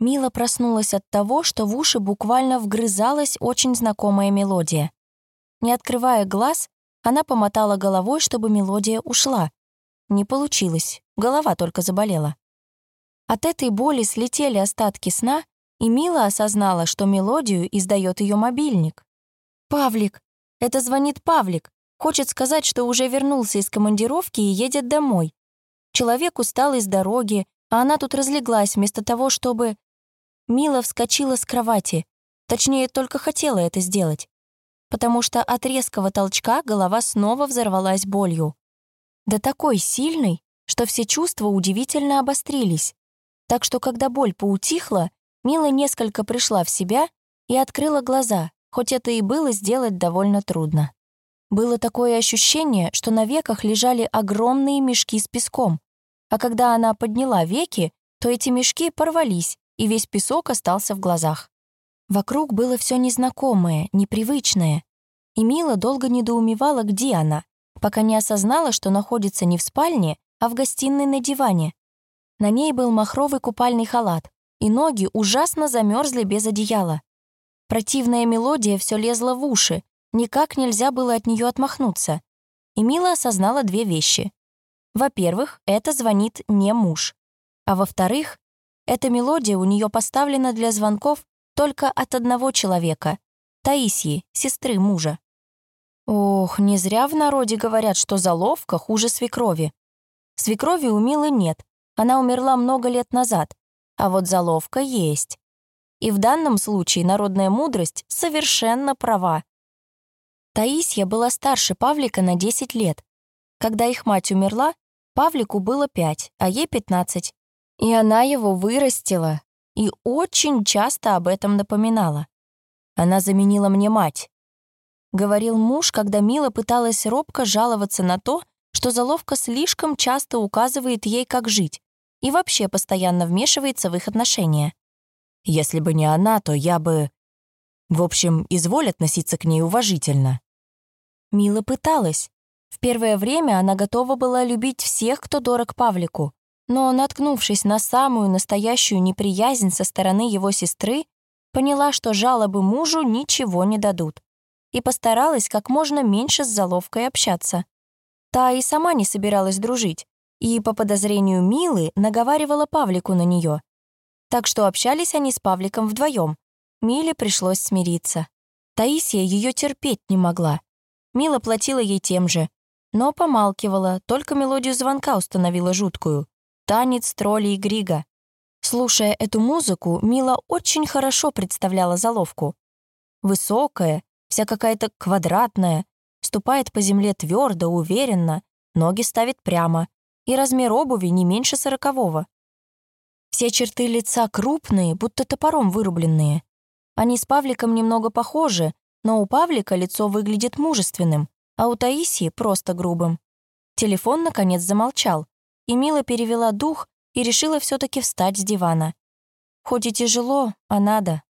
Мила проснулась от того, что в уши буквально вгрызалась очень знакомая мелодия. Не открывая глаз, она помотала головой, чтобы мелодия ушла. Не получилось, голова только заболела. От этой боли слетели остатки сна, и Мила осознала, что мелодию издает ее мобильник. «Павлик! Это звонит Павлик! Хочет сказать, что уже вернулся из командировки и едет домой. Человек устал из дороги, а она тут разлеглась вместо того, чтобы... Мила вскочила с кровати. Точнее, только хотела это сделать. Потому что от резкого толчка голова снова взорвалась болью. Да такой сильной, что все чувства удивительно обострились. Так что, когда боль поутихла, Мила несколько пришла в себя и открыла глаза, хоть это и было сделать довольно трудно. Было такое ощущение, что на веках лежали огромные мешки с песком, а когда она подняла веки, то эти мешки порвались, и весь песок остался в глазах. Вокруг было все незнакомое, непривычное, и Мила долго недоумевала, где она, пока не осознала, что находится не в спальне, а в гостиной на диване. На ней был махровый купальный халат, и ноги ужасно замерзли без одеяла. Противная мелодия все лезла в уши, никак нельзя было от нее отмахнуться. И Мила осознала две вещи. Во-первых, это звонит не муж. А во-вторых, эта мелодия у нее поставлена для звонков только от одного человека — Таисии, сестры мужа. Ох, не зря в народе говорят, что заловка хуже свекрови. Свекрови у Милы нет, она умерла много лет назад, а вот заловка есть. И в данном случае народная мудрость совершенно права. Таисия была старше Павлика на 10 лет. Когда их мать умерла, Павлику было 5, а ей 15. И она его вырастила и очень часто об этом напоминала. Она заменила мне мать. Говорил муж, когда Мила пыталась робко жаловаться на то, что заловка слишком часто указывает ей, как жить, и вообще постоянно вмешивается в их отношения. Если бы не она, то я бы... В общем, изволь относиться к ней уважительно. Мила пыталась. В первое время она готова была любить всех, кто дорог Павлику, но, наткнувшись на самую настоящую неприязнь со стороны его сестры, поняла, что жалобы мужу ничего не дадут, и постаралась как можно меньше с заловкой общаться. Та и сама не собиралась дружить, и, по подозрению Милы, наговаривала Павлику на нее. Так что общались они с Павликом вдвоем. Миле пришлось смириться. Таисия ее терпеть не могла. Мила платила ей тем же, но помалкивала, только мелодию звонка установила жуткую танец троллей Грига. Слушая эту музыку, Мила очень хорошо представляла заловку. Высокая, вся какая-то квадратная, ступает по земле твердо, уверенно, ноги ставит прямо, и размер обуви не меньше сорокового. Все черты лица крупные, будто топором вырубленные. Они с Павликом немного похожи, но у Павлика лицо выглядит мужественным, а у Таисии просто грубым. Телефон, наконец, замолчал, и Мила перевела дух и решила все таки встать с дивана. Хоть и тяжело, а надо.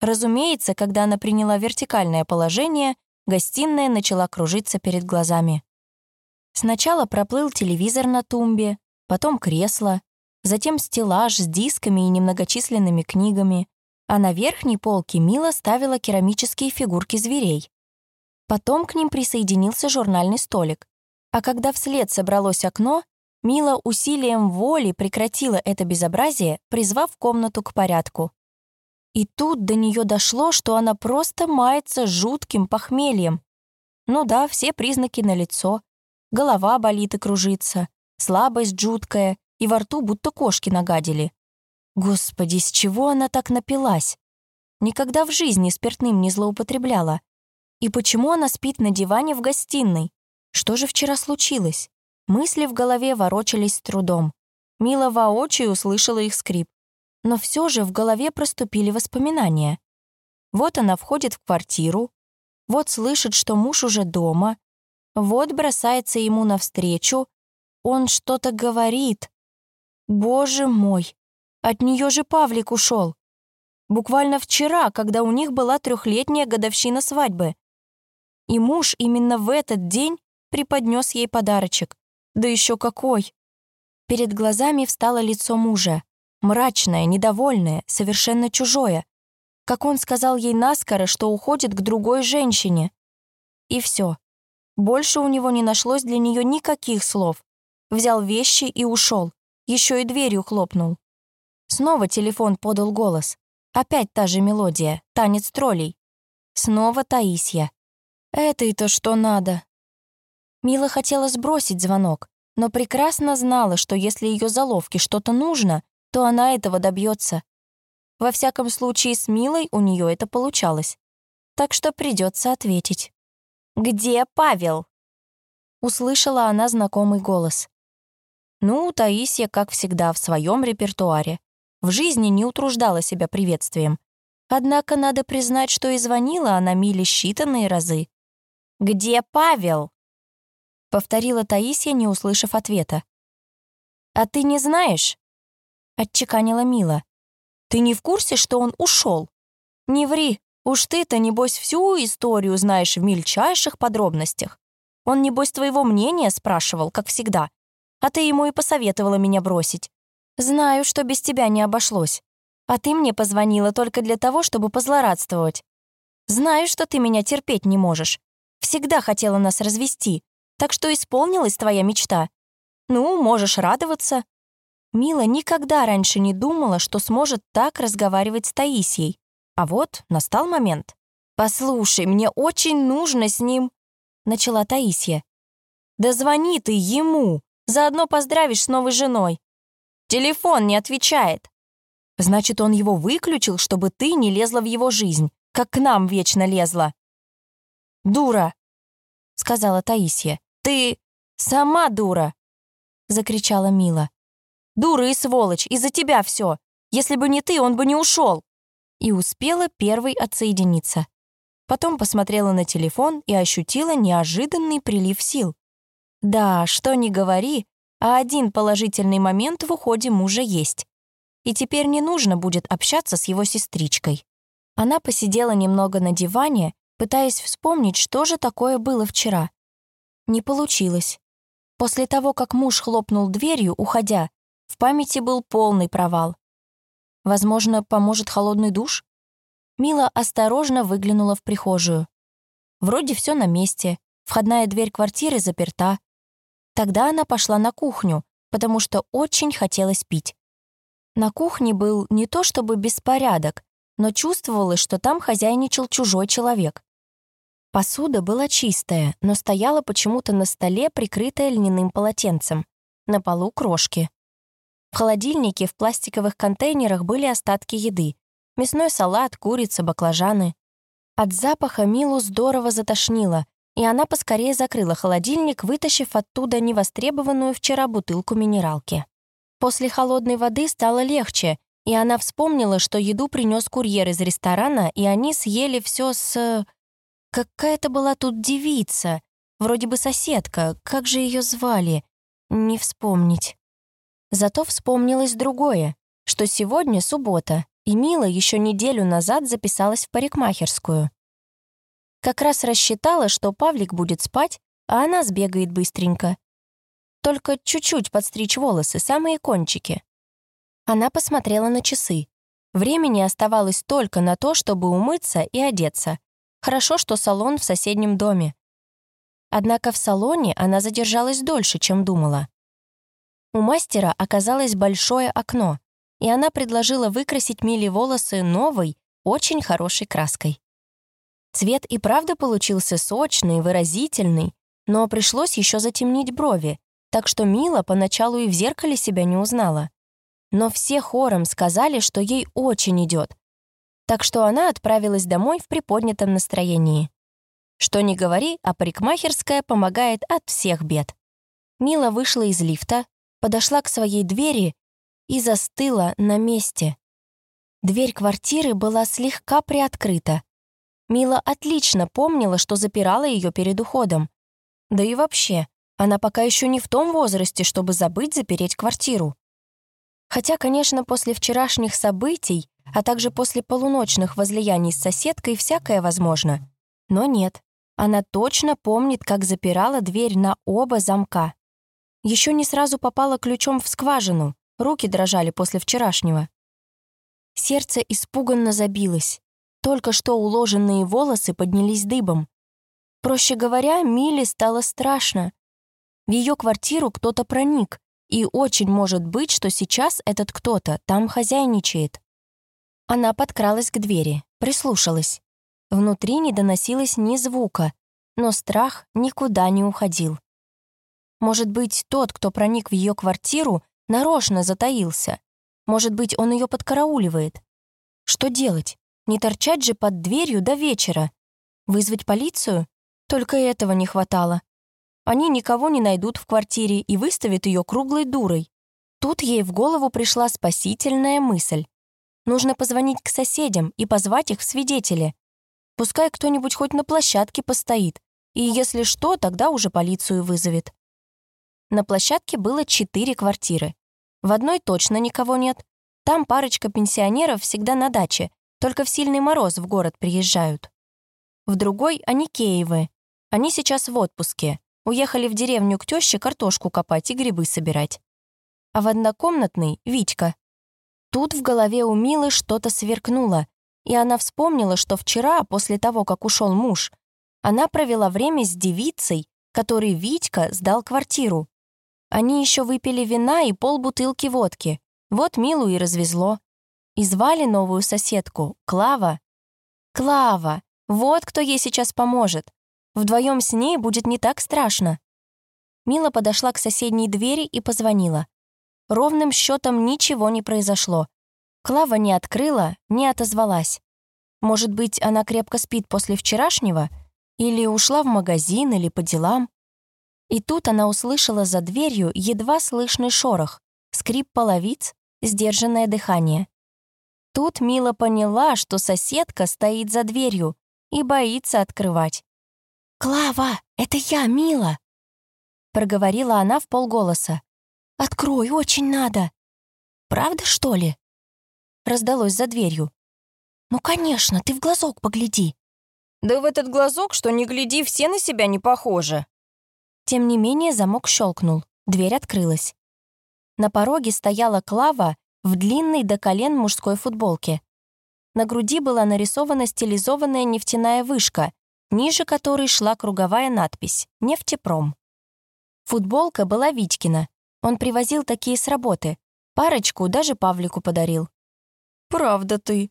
Разумеется, когда она приняла вертикальное положение, гостиная начала кружиться перед глазами. Сначала проплыл телевизор на тумбе, потом кресло, затем стеллаж с дисками и немногочисленными книгами, а на верхней полке Мила ставила керамические фигурки зверей. Потом к ним присоединился журнальный столик. А когда вслед собралось окно, Мила усилием воли прекратила это безобразие, призвав комнату к порядку. И тут до нее дошло, что она просто мается жутким похмельем. Ну да, все признаки налицо. Голова болит и кружится, слабость жуткая, и во рту будто кошки нагадили. Господи, с чего она так напилась? Никогда в жизни спиртным не злоупотребляла. И почему она спит на диване в гостиной? Что же вчера случилось? Мысли в голове ворочались с трудом. Мила воочию услышала их скрип. Но все же в голове проступили воспоминания. Вот она входит в квартиру, вот слышит, что муж уже дома, вот бросается ему навстречу, он что-то говорит. Боже мой, от нее же Павлик ушел. Буквально вчера, когда у них была трехлетняя годовщина свадьбы. И муж именно в этот день преподнес ей подарочек. Да еще какой! Перед глазами встало лицо мужа. Мрачное, недовольное, совершенно чужое. Как он сказал ей наскоро, что уходит к другой женщине. И все. Больше у него не нашлось для нее никаких слов. Взял вещи и ушел. Еще и дверью хлопнул. Снова телефон подал голос. Опять та же мелодия, танец троллей. Снова Таисия. Это и то, что надо. Мила хотела сбросить звонок, но прекрасно знала, что если ее заловке что-то нужно, то она этого добьется. Во всяком случае, с Милой у нее это получалось. Так что придется ответить. «Где Павел?» Услышала она знакомый голос. Ну, Таисия, как всегда, в своем репертуаре. В жизни не утруждала себя приветствием. Однако надо признать, что и звонила она Миле считанные разы. «Где Павел?» — повторила Таисия, не услышав ответа. «А ты не знаешь?» — отчеканила Мила. «Ты не в курсе, что он ушел? Не ври, уж ты-то, небось, всю историю знаешь в мельчайших подробностях. Он, небось, твоего мнения спрашивал, как всегда. А ты ему и посоветовала меня бросить. Знаю, что без тебя не обошлось. А ты мне позвонила только для того, чтобы позлорадствовать. Знаю, что ты меня терпеть не можешь. Всегда хотела нас развести, так что исполнилась твоя мечта. Ну, можешь радоваться». Мила никогда раньше не думала, что сможет так разговаривать с Таисией. А вот настал момент. «Послушай, мне очень нужно с ним...» — начала Таисия. «Да звони ты ему, заодно поздравишь с новой женой. Телефон не отвечает». «Значит, он его выключил, чтобы ты не лезла в его жизнь, как к нам вечно лезла». «Дура!» — сказала Таисия. «Ты сама дура!» — закричала Мила. «Дура и сволочь, из-за тебя все. Если бы не ты, он бы не ушел!» И успела первой отсоединиться. Потом посмотрела на телефон и ощутила неожиданный прилив сил. Да, что ни говори, а один положительный момент в уходе мужа есть. И теперь не нужно будет общаться с его сестричкой. Она посидела немного на диване, пытаясь вспомнить, что же такое было вчера. Не получилось. После того, как муж хлопнул дверью, уходя, в памяти был полный провал. Возможно, поможет холодный душ? Мила осторожно выглянула в прихожую. Вроде все на месте, входная дверь квартиры заперта. Тогда она пошла на кухню, потому что очень хотелось пить. На кухне был не то чтобы беспорядок, но чувствовалось, что там хозяйничал чужой человек. Посуда была чистая, но стояла почему-то на столе, прикрытая льняным полотенцем. На полу крошки. В холодильнике в пластиковых контейнерах были остатки еды. Мясной салат, курица, баклажаны. От запаха Милу здорово затошнило, и она поскорее закрыла холодильник, вытащив оттуда невостребованную вчера бутылку минералки. После холодной воды стало легче, и она вспомнила, что еду принес курьер из ресторана, и они съели все с... Какая-то была тут девица, вроде бы соседка, как же ее звали? Не вспомнить. Зато вспомнилось другое, что сегодня суббота, и Мила еще неделю назад записалась в парикмахерскую. Как раз рассчитала, что Павлик будет спать, а она сбегает быстренько. Только чуть-чуть подстричь волосы, самые кончики. Она посмотрела на часы. Времени оставалось только на то, чтобы умыться и одеться. Хорошо, что салон в соседнем доме. Однако в салоне она задержалась дольше, чем думала. У мастера оказалось большое окно, и она предложила выкрасить Миле волосы новой, очень хорошей краской. Цвет и правда получился сочный, выразительный, но пришлось еще затемнить брови, так что Мила поначалу и в зеркале себя не узнала. Но все хором сказали, что ей очень идет, так что она отправилась домой в приподнятом настроении. Что ни говори, а парикмахерская помогает от всех бед. Мила вышла из лифта, подошла к своей двери и застыла на месте. Дверь квартиры была слегка приоткрыта. Мила отлично помнила, что запирала ее перед уходом. Да и вообще, она пока еще не в том возрасте, чтобы забыть запереть квартиру. Хотя, конечно, после вчерашних событий, а также после полуночных возлияний с соседкой всякое возможно. Но нет, она точно помнит, как запирала дверь на оба замка. Еще не сразу попала ключом в скважину, руки дрожали после вчерашнего. Сердце испуганно забилось. Только что уложенные волосы поднялись дыбом. Проще говоря, Миле стало страшно. В ее квартиру кто-то проник, и очень может быть, что сейчас этот кто-то там хозяйничает. Она подкралась к двери, прислушалась. Внутри не доносилось ни звука, но страх никуда не уходил. Может быть, тот, кто проник в ее квартиру, нарочно затаился. Может быть, он ее подкарауливает. Что делать? Не торчать же под дверью до вечера. Вызвать полицию? Только этого не хватало. Они никого не найдут в квартире и выставят ее круглой дурой. Тут ей в голову пришла спасительная мысль. Нужно позвонить к соседям и позвать их в свидетели. Пускай кто-нибудь хоть на площадке постоит, и если что, тогда уже полицию вызовет. На площадке было четыре квартиры. В одной точно никого нет. Там парочка пенсионеров всегда на даче, только в сильный мороз в город приезжают. В другой — Аникеевы. Они сейчас в отпуске. Уехали в деревню к тёще картошку копать и грибы собирать. А в однокомнатной — Витька. Тут в голове у Милы что-то сверкнуло, и она вспомнила, что вчера, после того, как ушел муж, она провела время с девицей, которой Витька сдал квартиру. Они еще выпили вина и полбутылки водки. Вот Милу и развезло. И звали новую соседку Клава. Клава! Вот кто ей сейчас поможет. Вдвоем с ней будет не так страшно. Мила подошла к соседней двери и позвонила. Ровным счетом ничего не произошло. Клава не открыла, не отозвалась. Может быть, она крепко спит после вчерашнего? Или ушла в магазин, или по делам? И тут она услышала за дверью едва слышный шорох, скрип половиц, сдержанное дыхание. Тут Мила поняла, что соседка стоит за дверью и боится открывать. «Клава, это я, Мила!» Проговорила она в полголоса. «Открой, очень надо!» «Правда, что ли?» Раздалось за дверью. «Ну, конечно, ты в глазок погляди». «Да в этот глазок, что не гляди, все на себя не похожи». Тем не менее замок щелкнул, дверь открылась. На пороге стояла Клава в длинной до колен мужской футболке. На груди была нарисована стилизованная нефтяная вышка, ниже которой шла круговая надпись «Нефтепром». Футболка была Витькина, он привозил такие с работы. Парочку даже Павлику подарил. «Правда ты?»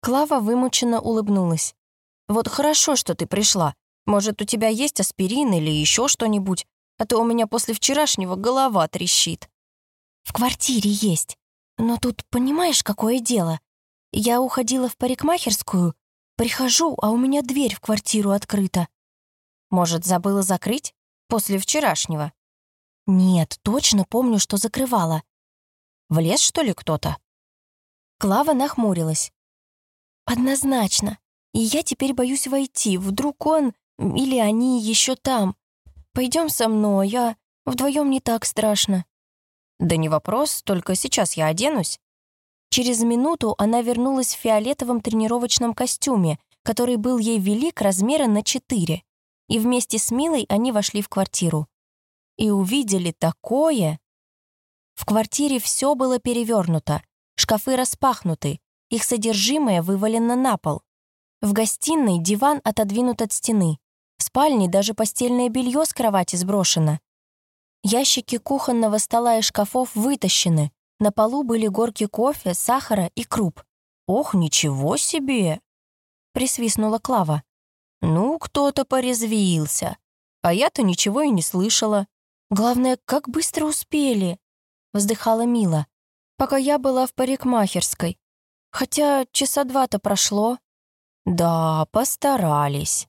Клава вымученно улыбнулась. «Вот хорошо, что ты пришла. Может, у тебя есть аспирин или еще что-нибудь, а то у меня после вчерашнего голова трещит». «В квартире есть. Но тут понимаешь, какое дело? Я уходила в парикмахерскую, прихожу, а у меня дверь в квартиру открыта». «Может, забыла закрыть? После вчерашнего?» Нет, точно помню, что закрывала. В что ли, кто-то? Клава нахмурилась. Однозначно. И я теперь боюсь войти. Вдруг он или они еще там. Пойдем со мной, а вдвоем не так страшно. Да не вопрос, только сейчас я оденусь. Через минуту она вернулась в фиолетовом тренировочном костюме, который был ей велик размера на четыре, и вместе с Милой они вошли в квартиру и увидели такое. В квартире все было перевернуто, шкафы распахнуты, их содержимое вывалено на пол. В гостиной диван отодвинут от стены, в спальне даже постельное белье с кровати сброшено. Ящики кухонного стола и шкафов вытащены, на полу были горки кофе, сахара и круп. «Ох, ничего себе!» — присвистнула Клава. «Ну, кто-то порезвился. А я-то ничего и не слышала. Главное, как быстро успели, вздыхала Мила, пока я была в парикмахерской. Хотя часа два-то прошло. Да, постарались.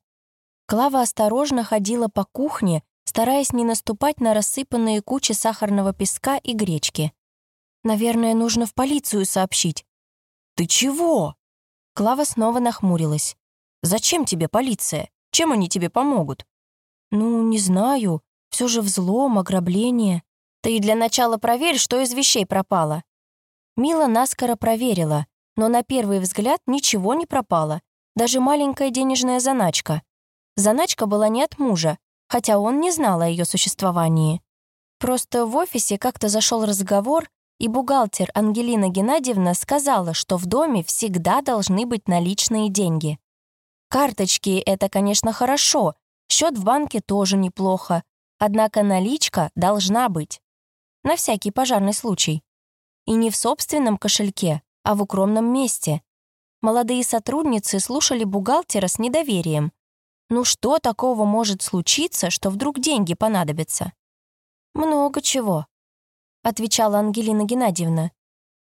Клава осторожно ходила по кухне, стараясь не наступать на рассыпанные кучи сахарного песка и гречки. Наверное, нужно в полицию сообщить. Ты чего? Клава снова нахмурилась. Зачем тебе полиция? Чем они тебе помогут? Ну, не знаю. Все же взлом, ограбление. Ты для начала проверь, что из вещей пропало. Мила наскоро проверила, но на первый взгляд ничего не пропало, даже маленькая денежная заначка. Заначка была не от мужа, хотя он не знал о ее существовании. Просто в офисе как-то зашел разговор, и бухгалтер Ангелина Геннадьевна сказала, что в доме всегда должны быть наличные деньги. Карточки — это, конечно, хорошо, счет в банке тоже неплохо, однако наличка должна быть. На всякий пожарный случай. И не в собственном кошельке, а в укромном месте. Молодые сотрудницы слушали бухгалтера с недоверием. Ну что такого может случиться, что вдруг деньги понадобятся? Много чего, отвечала Ангелина Геннадьевна.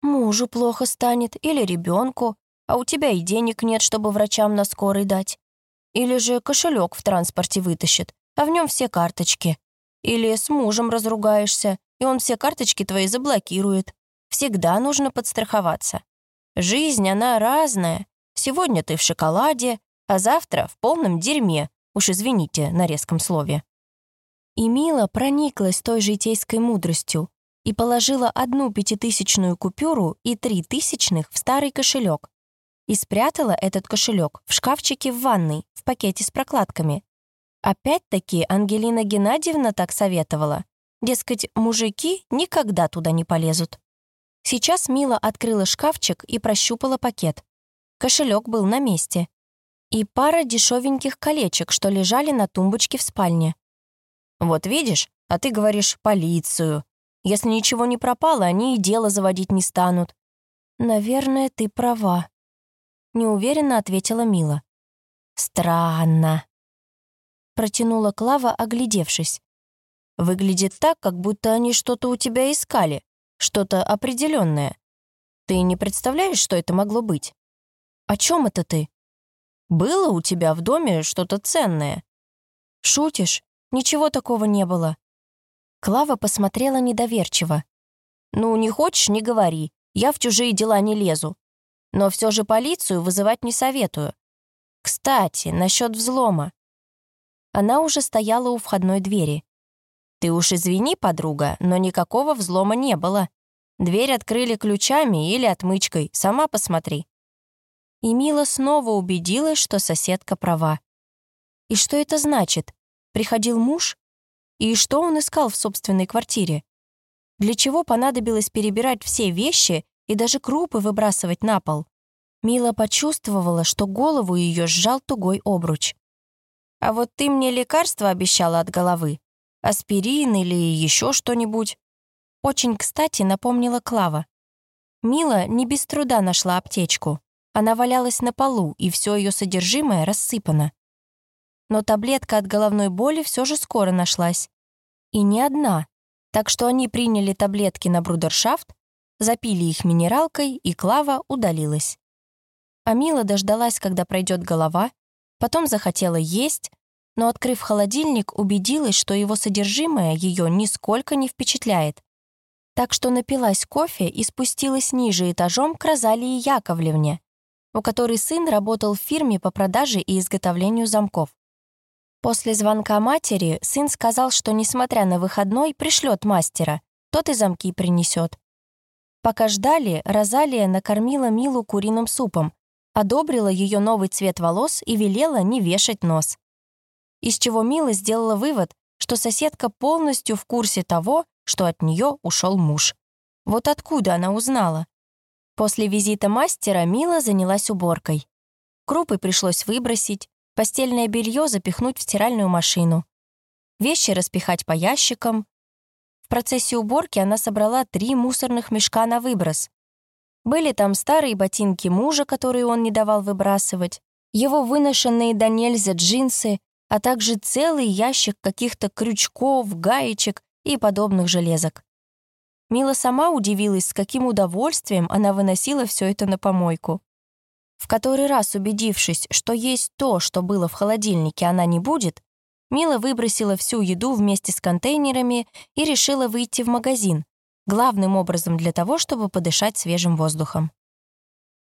Мужу плохо станет или ребенку, а у тебя и денег нет, чтобы врачам на скорой дать. Или же кошелек в транспорте вытащит, а в нем все карточки. Или с мужем разругаешься, и он все карточки твои заблокирует. Всегда нужно подстраховаться. Жизнь, она разная. Сегодня ты в шоколаде, а завтра в полном дерьме. Уж извините на резком слове. И Мила прониклась той житейской мудростью и положила одну пятитысячную купюру и три тысячных в старый кошелек. И спрятала этот кошелек в шкафчике в ванной, в пакете с прокладками. Опять-таки Ангелина Геннадьевна так советовала. Дескать, мужики никогда туда не полезут. Сейчас Мила открыла шкафчик и прощупала пакет. Кошелек был на месте. И пара дешевеньких колечек, что лежали на тумбочке в спальне. «Вот видишь, а ты говоришь полицию. Если ничего не пропало, они и дело заводить не станут». «Наверное, ты права», — неуверенно ответила Мила. «Странно», — протянула Клава, оглядевшись. «Выглядит так, как будто они что-то у тебя искали что-то определенное. Ты не представляешь, что это могло быть? О чем это ты? Было у тебя в доме что-то ценное? Шутишь? Ничего такого не было. Клава посмотрела недоверчиво. «Ну, не хочешь, не говори. Я в чужие дела не лезу. Но все же полицию вызывать не советую. Кстати, насчет взлома». Она уже стояла у входной двери. Ты уж извини, подруга, но никакого взлома не было. Дверь открыли ключами или отмычкой, сама посмотри». И Мила снова убедилась, что соседка права. И что это значит? Приходил муж? И что он искал в собственной квартире? Для чего понадобилось перебирать все вещи и даже крупы выбрасывать на пол? Мила почувствовала, что голову ее сжал тугой обруч. «А вот ты мне лекарство обещала от головы аспирин или еще что-нибудь. Очень кстати напомнила Клава. Мила не без труда нашла аптечку. Она валялась на полу, и все ее содержимое рассыпано. Но таблетка от головной боли все же скоро нашлась. И не одна. Так что они приняли таблетки на брудершафт, запили их минералкой, и Клава удалилась. А Мила дождалась, когда пройдет голова, потом захотела есть, но, открыв холодильник, убедилась, что его содержимое ее нисколько не впечатляет. Так что напилась кофе и спустилась ниже этажом к Розалии Яковлевне, у которой сын работал в фирме по продаже и изготовлению замков. После звонка матери сын сказал, что, несмотря на выходной, пришлет мастера, тот и замки принесет. Пока ждали, Розалия накормила Милу куриным супом, одобрила ее новый цвет волос и велела не вешать нос из чего Мила сделала вывод, что соседка полностью в курсе того, что от нее ушел муж. Вот откуда она узнала? После визита мастера Мила занялась уборкой. Крупы пришлось выбросить, постельное белье запихнуть в стиральную машину, вещи распихать по ящикам. В процессе уборки она собрала три мусорных мешка на выброс. Были там старые ботинки мужа, которые он не давал выбрасывать, его выношенные до нельзя джинсы а также целый ящик каких-то крючков, гаечек и подобных железок. Мила сама удивилась, с каким удовольствием она выносила все это на помойку. В который раз убедившись, что есть то, что было в холодильнике, она не будет, Мила выбросила всю еду вместе с контейнерами и решила выйти в магазин, главным образом для того, чтобы подышать свежим воздухом.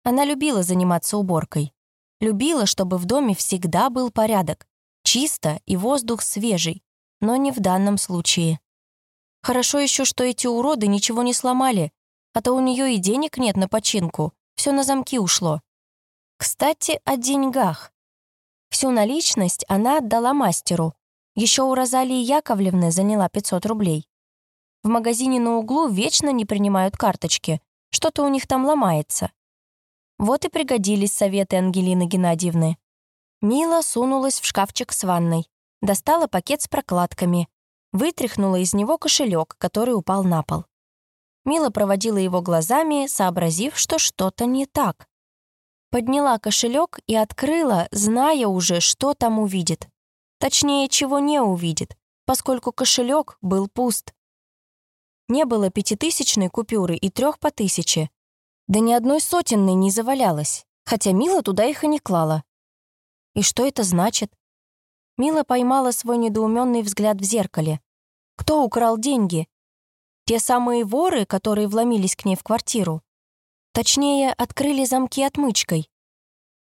Она любила заниматься уборкой. Любила, чтобы в доме всегда был порядок, Чисто и воздух свежий, но не в данном случае. Хорошо еще, что эти уроды ничего не сломали, а то у нее и денег нет на починку, все на замки ушло. Кстати, о деньгах. Всю наличность она отдала мастеру. Еще у Розалии Яковлевны заняла 500 рублей. В магазине на углу вечно не принимают карточки. Что-то у них там ломается. Вот и пригодились советы Ангелины Геннадьевны. Мила сунулась в шкафчик с ванной, достала пакет с прокладками, вытряхнула из него кошелек, который упал на пол. Мила проводила его глазами, сообразив, что что-то не так. Подняла кошелек и открыла, зная уже, что там увидит. Точнее, чего не увидит, поскольку кошелек был пуст. Не было пятитысячной купюры и трех по тысяче. Да ни одной сотенной не завалялось, хотя Мила туда их и не клала. И что это значит? Мила поймала свой недоуменный взгляд в зеркале. Кто украл деньги? Те самые воры, которые вломились к ней в квартиру? Точнее, открыли замки отмычкой.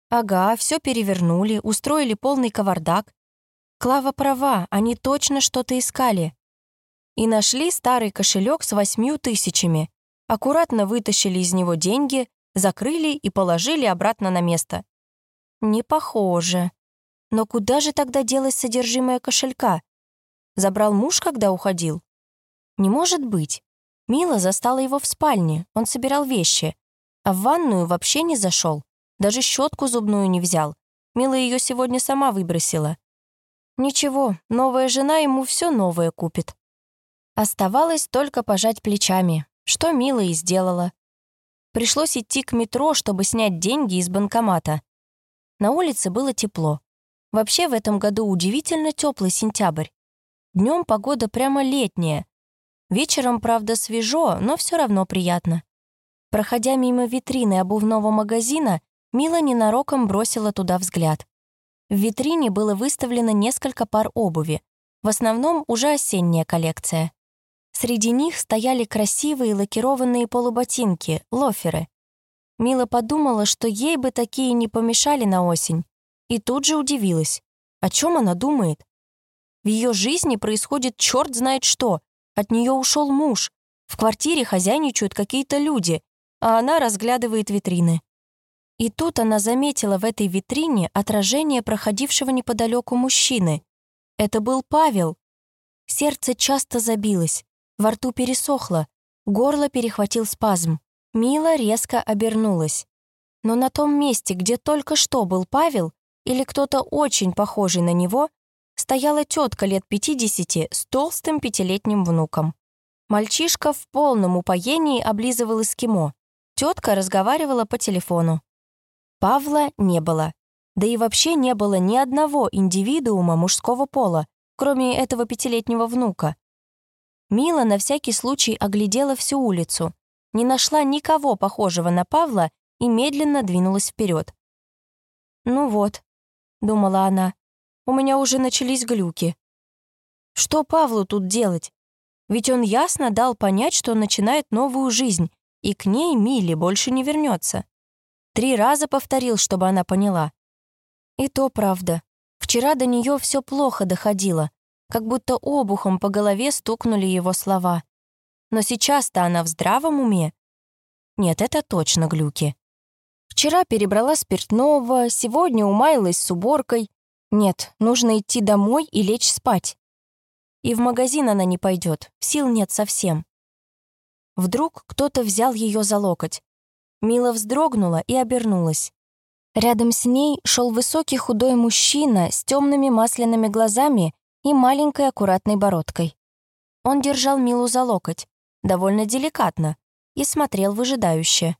Ага, все перевернули, устроили полный кавардак. Клава права, они точно что-то искали. И нашли старый кошелек с восьмью тысячами. Аккуратно вытащили из него деньги, закрыли и положили обратно на место. Не похоже. Но куда же тогда делось содержимое кошелька? Забрал муж, когда уходил? Не может быть. Мила застала его в спальне, он собирал вещи а в ванную вообще не зашел. Даже щетку зубную не взял. Мила ее сегодня сама выбросила. Ничего, новая жена ему все новое купит. Оставалось только пожать плечами, что Мила и сделала. Пришлось идти к метро, чтобы снять деньги из банкомата. На улице было тепло. Вообще в этом году удивительно теплый сентябрь. Днем погода прямо летняя. Вечером, правда, свежо, но все равно приятно. Проходя мимо витрины обувного магазина, Мила ненароком бросила туда взгляд. В витрине было выставлено несколько пар обуви, в основном уже осенняя коллекция. Среди них стояли красивые лакированные полуботинки, лоферы. Мила подумала, что ей бы такие не помешали на осень, и тут же удивилась. О чем она думает? В ее жизни происходит черт знает что. От нее ушел муж. В квартире хозяйничают какие-то люди, а она разглядывает витрины. И тут она заметила в этой витрине отражение проходившего неподалеку мужчины. Это был Павел. Сердце часто забилось, во рту пересохло, горло перехватил спазм. Мила резко обернулась. Но на том месте, где только что был Павел, или кто-то очень похожий на него, стояла тетка лет 50 с толстым пятилетним внуком. Мальчишка в полном упоении облизывал эскимо. Тетка разговаривала по телефону. Павла не было. Да и вообще не было ни одного индивидуума мужского пола, кроме этого пятилетнего внука. Мила на всякий случай оглядела всю улицу, не нашла никого похожего на Павла и медленно двинулась вперед. «Ну вот», — думала она, — «у меня уже начались глюки. Что Павлу тут делать? Ведь он ясно дал понять, что начинает новую жизнь, и к ней Милли больше не вернется. Три раза повторил, чтобы она поняла. И то правда. Вчера до нее все плохо доходило, как будто обухом по голове стукнули его слова. Но сейчас-то она в здравом уме. Нет, это точно глюки. Вчера перебрала спиртного, сегодня умаялась с уборкой. Нет, нужно идти домой и лечь спать. И в магазин она не пойдет, сил нет совсем. Вдруг кто-то взял ее за локоть. Мила вздрогнула и обернулась. Рядом с ней шел высокий худой мужчина с темными масляными глазами и маленькой аккуратной бородкой. Он держал Милу за локоть, довольно деликатно, и смотрел выжидающе.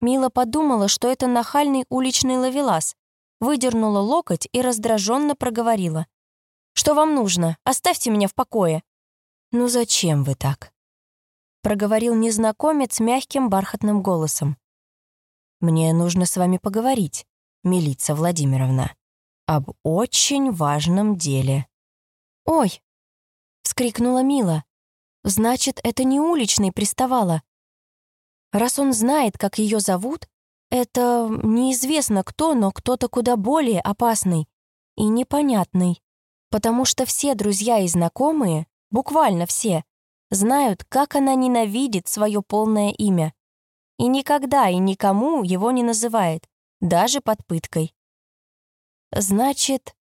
Мила подумала, что это нахальный уличный ловелас, выдернула локоть и раздраженно проговорила. «Что вам нужно? Оставьте меня в покое». «Ну зачем вы так?» проговорил незнакомец мягким бархатным голосом. «Мне нужно с вами поговорить, Милица Владимировна, об очень важном деле». «Ой!» — вскрикнула Мила. «Значит, это не уличный приставала. Раз он знает, как ее зовут, это неизвестно кто, но кто-то куда более опасный и непонятный, потому что все друзья и знакомые, буквально все, знают, как она ненавидит свое полное имя. И никогда и никому его не называет, даже под пыткой. Значит,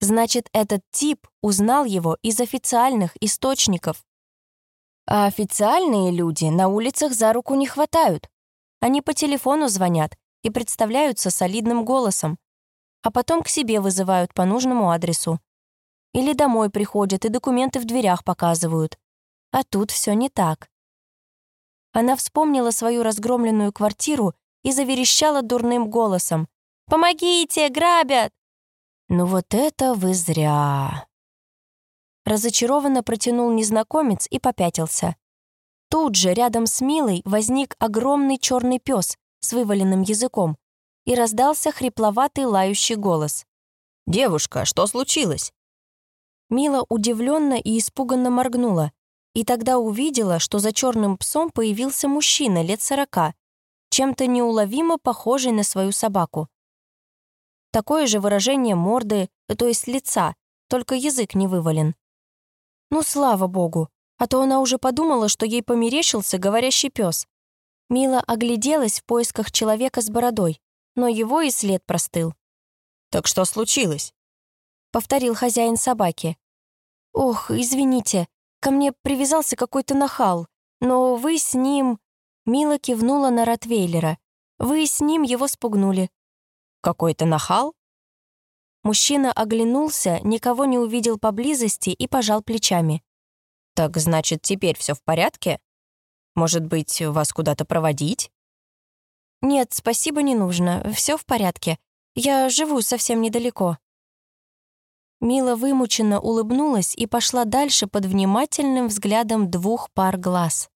значит, этот тип узнал его из официальных источников. А официальные люди на улицах за руку не хватают. Они по телефону звонят и представляются солидным голосом, а потом к себе вызывают по нужному адресу. Или домой приходят и документы в дверях показывают. А тут все не так. Она вспомнила свою разгромленную квартиру и заверещала дурным голосом. «Помогите, грабят!» «Ну вот это вы зря!» Разочарованно протянул незнакомец и попятился. Тут же рядом с Милой возник огромный черный пес с вываленным языком и раздался хрипловатый лающий голос. «Девушка, что случилось?» Мила удивленно и испуганно моргнула, и тогда увидела, что за черным псом появился мужчина лет сорока, чем-то неуловимо похожий на свою собаку. Такое же выражение морды, то есть лица, только язык не вывален. Ну, слава богу, а то она уже подумала, что ей померещился говорящий пес. Мила огляделась в поисках человека с бородой, но его и след простыл. «Так что случилось?» — повторил хозяин собаки. «Ох, извините, ко мне привязался какой-то нахал, но вы с ним...» Мила кивнула на Ротвейлера. «Вы с ним его спугнули». «Какой-то нахал?» Мужчина оглянулся, никого не увидел поблизости и пожал плечами. «Так значит, теперь все в порядке? Может быть, вас куда-то проводить?» «Нет, спасибо, не нужно. Все в порядке. Я живу совсем недалеко». Мила вымученно улыбнулась и пошла дальше под внимательным взглядом двух пар глаз.